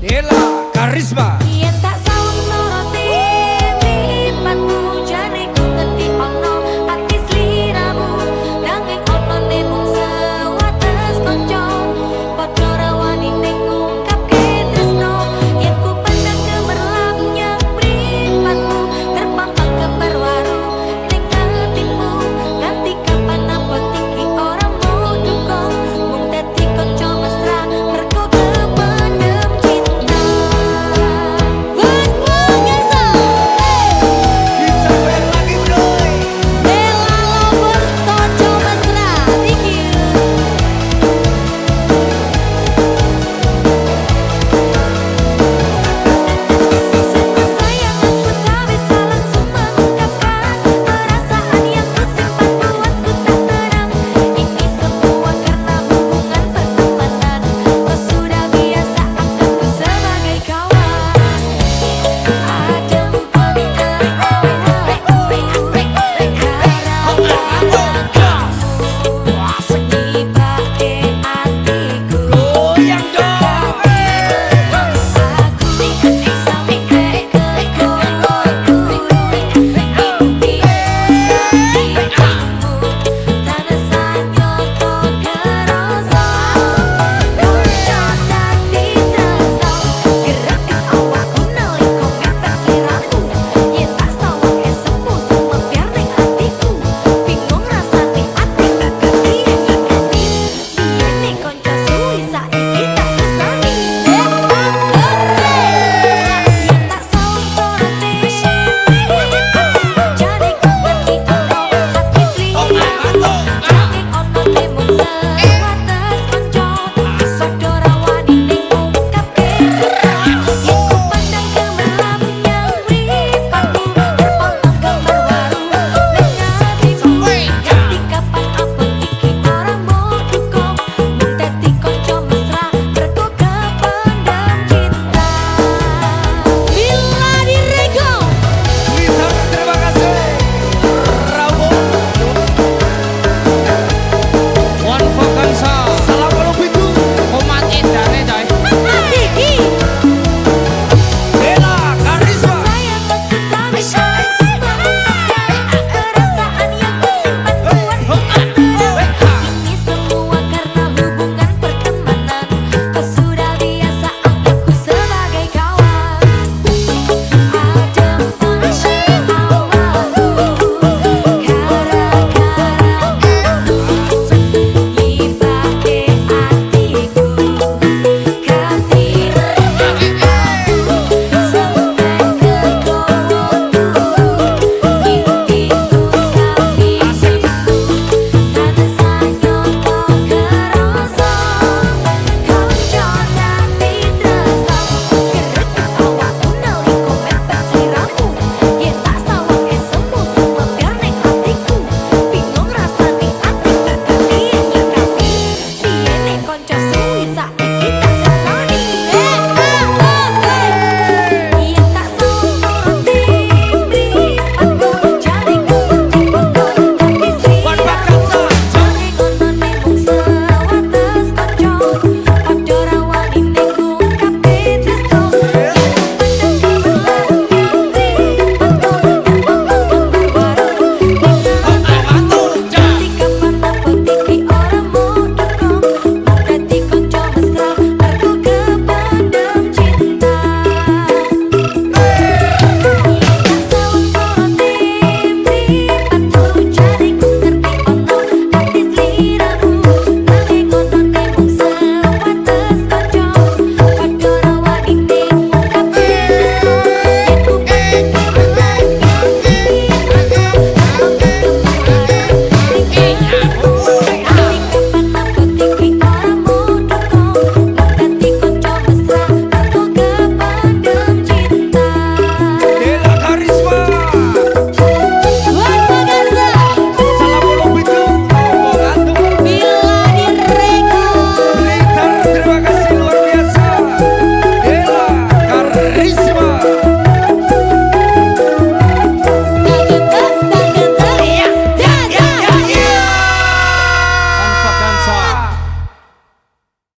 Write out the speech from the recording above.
de la carisma. Y entras